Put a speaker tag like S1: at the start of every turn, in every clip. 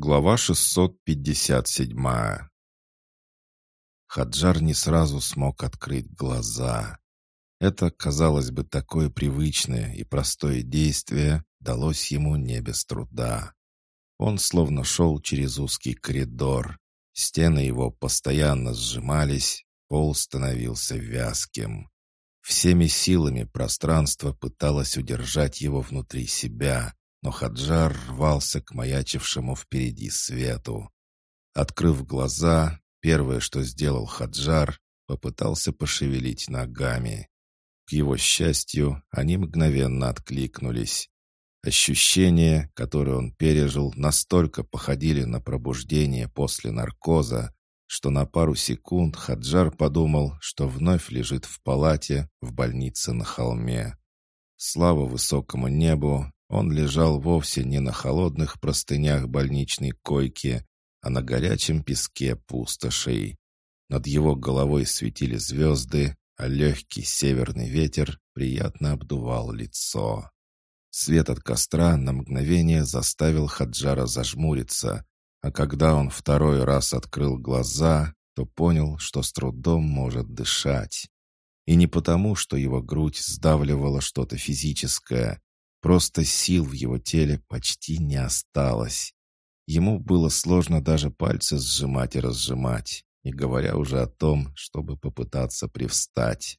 S1: Глава 657 Хаджар не сразу смог открыть глаза. Это, казалось бы, такое привычное и простое действие далось ему не без труда. Он словно шел через узкий коридор. Стены его постоянно сжимались, пол становился вязким. Всеми силами пространство пыталось удержать его внутри себя, но Хаджар рвался к маячившему впереди свету. Открыв глаза, первое, что сделал Хаджар, попытался пошевелить ногами. К его счастью, они мгновенно откликнулись. Ощущения, которые он пережил, настолько походили на пробуждение после наркоза, что на пару секунд Хаджар подумал, что вновь лежит в палате в больнице на холме. Слава высокому небу, он лежал вовсе не на холодных простынях больничной койки, а на горячем песке пустошей. Над его головой светили звезды, а легкий северный ветер приятно обдувал лицо. Свет от костра на мгновение заставил Хаджара зажмуриться, а когда он второй раз открыл глаза, то понял, что с трудом может дышать. И не потому, что его грудь сдавливала что-то физическое, Просто сил в его теле почти не осталось. Ему было сложно даже пальцы сжимать и разжимать, не говоря уже о том, чтобы попытаться привстать.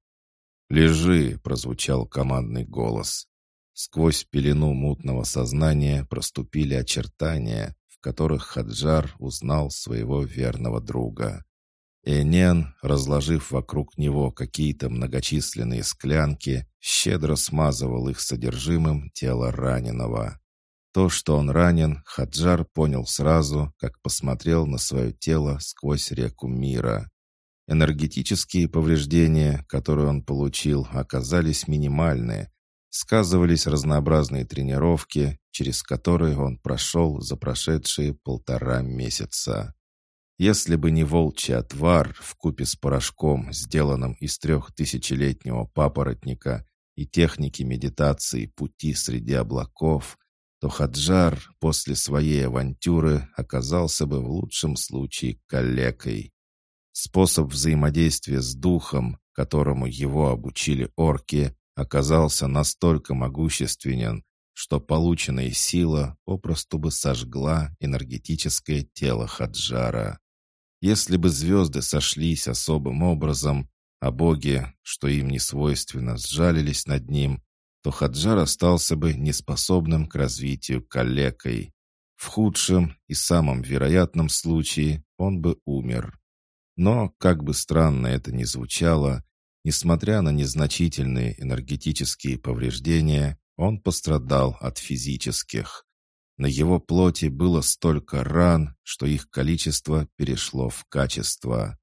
S1: «Лежи!» — прозвучал командный голос. Сквозь пелену мутного сознания проступили очертания, в которых Хаджар узнал своего верного друга. Энен, разложив вокруг него какие-то многочисленные склянки, щедро смазывал их содержимым тело раненого. То, что он ранен, Хаджар понял сразу, как посмотрел на свое тело сквозь реку мира. Энергетические повреждения, которые он получил, оказались минимальны. Сказывались разнообразные тренировки, через которые он прошел за прошедшие полтора месяца. Если бы не волчий отвар в купе с порошком, сделанным из трехтысячелетнего папоротника и техники медитации пути среди облаков, то Хаджар после своей авантюры оказался бы в лучшем случае калекой. Способ взаимодействия с духом, которому его обучили орки, оказался настолько могущественен, что полученная сила попросту бы сожгла энергетическое тело Хаджара. Если бы звезды сошлись особым образом, а боги, что им не свойственно, сжалились над ним, то Хаджар остался бы неспособным к развитию калекой. В худшем и самом вероятном случае он бы умер. Но, как бы странно это ни звучало, несмотря на незначительные энергетические повреждения, он пострадал от физических. На его плоти было столько ран, что их количество перешло в качество.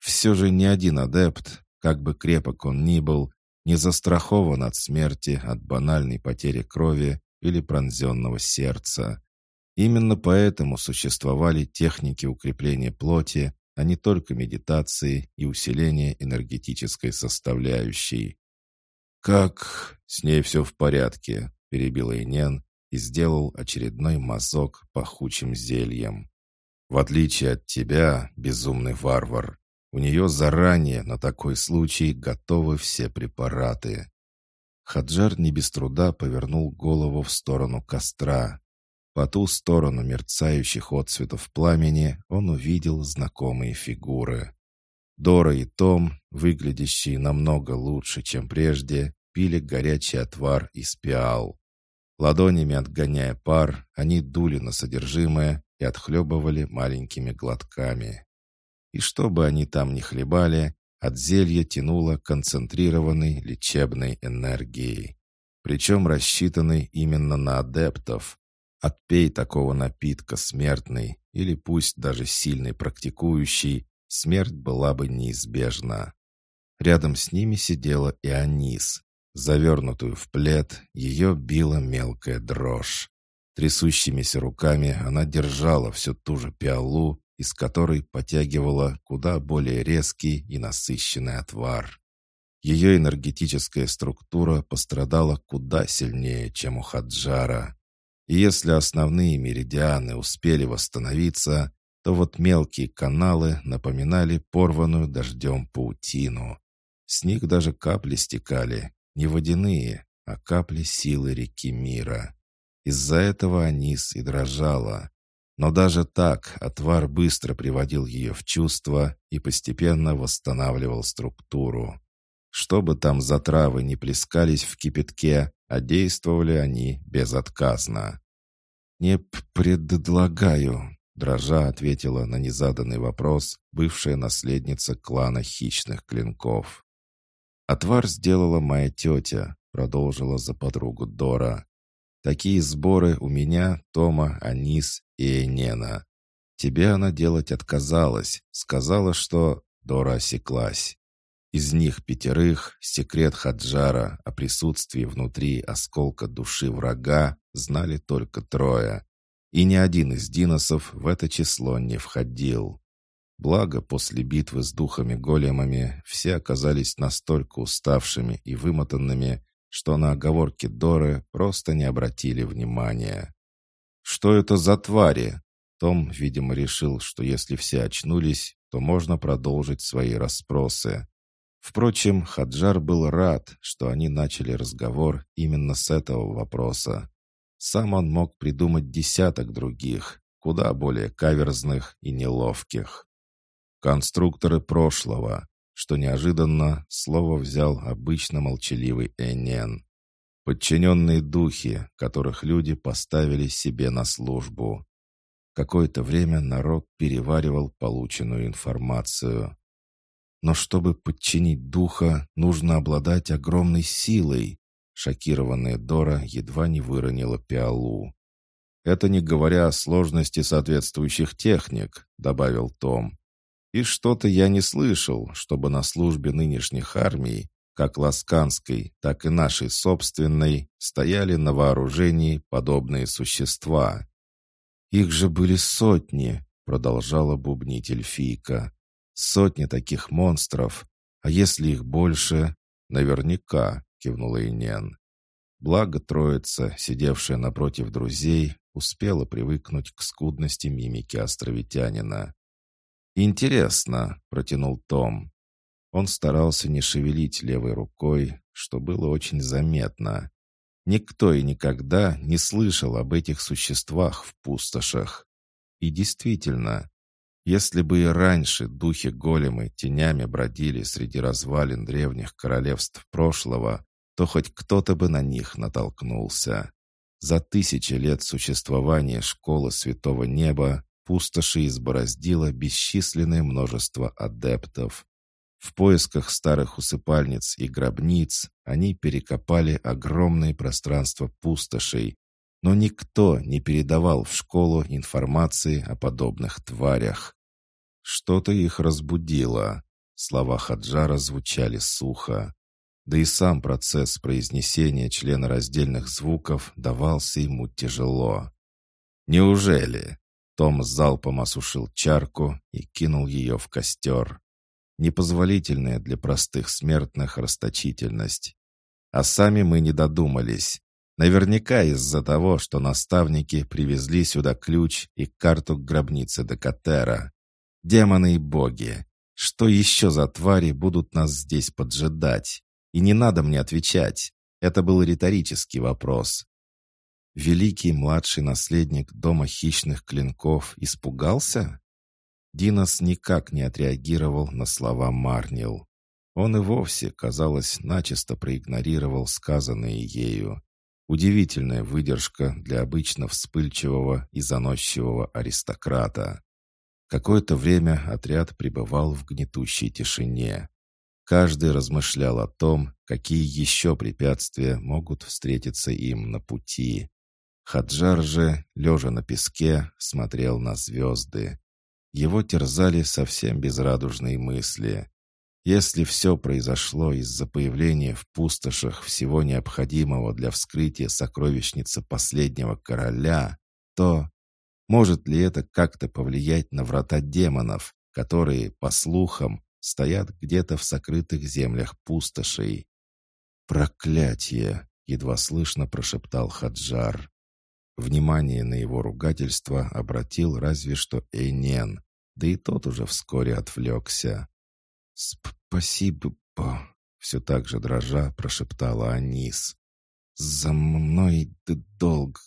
S1: Все же ни один адепт, как бы крепок он ни был, не застрахован от смерти от банальной потери крови или пронзенного сердца. Именно поэтому существовали техники укрепления плоти, а не только медитации и усиления энергетической составляющей. «Как с ней все в порядке?» — перебила Инен, и сделал очередной мазок пахучим зельем. В отличие от тебя, безумный варвар, у нее заранее на такой случай готовы все препараты. Хаджар не без труда повернул голову в сторону костра. По ту сторону мерцающих отцветов пламени он увидел знакомые фигуры. Дора и Том, выглядящие намного лучше, чем прежде, пили горячий отвар из пиал. Ладонями отгоняя пар, они дули на содержимое и отхлебывали маленькими глотками. И что бы они там ни хлебали, от зелья тянуло концентрированной лечебной энергией. Причем рассчитанной именно на адептов. Отпей такого напитка смертный, или пусть даже сильный практикующий, смерть была бы неизбежна. Рядом с ними сидела и Анис, Завернутую в плед, ее била мелкая дрожь. Трясущимися руками она держала всю ту же пиалу, из которой потягивала куда более резкий и насыщенный отвар. Ее энергетическая структура пострадала куда сильнее, чем у Хаджара. И если основные меридианы успели восстановиться, то вот мелкие каналы напоминали порванную дождем паутину. С них даже капли стекали, не водяные, а капли силы реки мира. Из-за этого Анис и дрожала. Но даже так отвар быстро приводил ее в чувство и постепенно восстанавливал структуру. Что бы там за травы не плескались в кипятке, а действовали они безотказно. «Не предлагаю», — дрожа ответила на незаданный вопрос бывшая наследница клана хищных клинков. «Отвар сделала моя тетя», — продолжила за подругу Дора. Такие сборы у меня, Тома, Анис и Энена. Тебе она делать отказалась, сказала, что Дора осеклась. Из них пятерых секрет Хаджара о присутствии внутри осколка души врага знали только трое. И ни один из диносов в это число не входил. Благо, после битвы с духами-големами все оказались настолько уставшими и вымотанными, что на оговорки Доры просто не обратили внимания. «Что это за твари?» Том, видимо, решил, что если все очнулись, то можно продолжить свои расспросы. Впрочем, Хаджар был рад, что они начали разговор именно с этого вопроса. Сам он мог придумать десяток других, куда более каверзных и неловких. Конструкторы прошлого что неожиданно слово взял обычно молчаливый Энен. Подчиненные духи, которых люди поставили себе на службу. Какое-то время народ переваривал полученную информацию. Но чтобы подчинить духа, нужно обладать огромной силой. Шокированная Дора едва не выронила пиалу. «Это не говоря о сложности соответствующих техник», — добавил Том. И что-то я не слышал, чтобы на службе нынешних армий, как Ласканской, так и нашей собственной, стояли на вооружении подобные существа. «Их же были сотни», — продолжала бубнить эльфийка. «Сотни таких монстров. А если их больше?» «Наверняка», — кивнула Инен. Благо троица, сидевшая напротив друзей, успела привыкнуть к скудности мимики островитянина. «Интересно», — протянул Том. Он старался не шевелить левой рукой, что было очень заметно. Никто и никогда не слышал об этих существах в пустошах. И действительно, если бы и раньше духи-големы тенями бродили среди развалин древних королевств прошлого, то хоть кто-то бы на них натолкнулся. За тысячи лет существования школы Святого Неба Пустоши избороздило бесчисленное множество адептов. В поисках старых усыпальниц и гробниц они перекопали огромные пространства пустошей, но никто не передавал в школу информации о подобных тварях. Что-то их разбудило. Слова Хаджара звучали сухо. Да и сам процесс произнесения членораздельных звуков давался ему тяжело. «Неужели?» Том залпом осушил чарку и кинул ее в костер. Непозволительная для простых смертных расточительность. А сами мы не додумались. Наверняка из-за того, что наставники привезли сюда ключ и карту к гробнице Декатера. Демоны и боги! Что еще за твари будут нас здесь поджидать? И не надо мне отвечать. Это был риторический вопрос. Великий младший наследник дома хищных клинков испугался? Динос никак не отреагировал на слова Марнил. Он и вовсе, казалось, начисто проигнорировал сказанное ею. Удивительная выдержка для обычно вспыльчивого и заносчивого аристократа. Какое-то время отряд пребывал в гнетущей тишине. Каждый размышлял о том, какие еще препятствия могут встретиться им на пути. Хаджар же, лежа на песке, смотрел на звезды. Его терзали совсем безрадужные мысли. Если все произошло из-за появления в пустошах всего необходимого для вскрытия сокровищницы последнего короля, то может ли это как-то повлиять на врата демонов, которые, по слухам, стоят где-то в сокрытых землях пустошей? «Проклятие!» — едва слышно прошептал Хаджар. Внимание на его ругательство обратил разве что Эйнен, да и тот уже вскоре отвлекся. «Спасибо», — все так же дрожа прошептала Анис. «За мной долг...»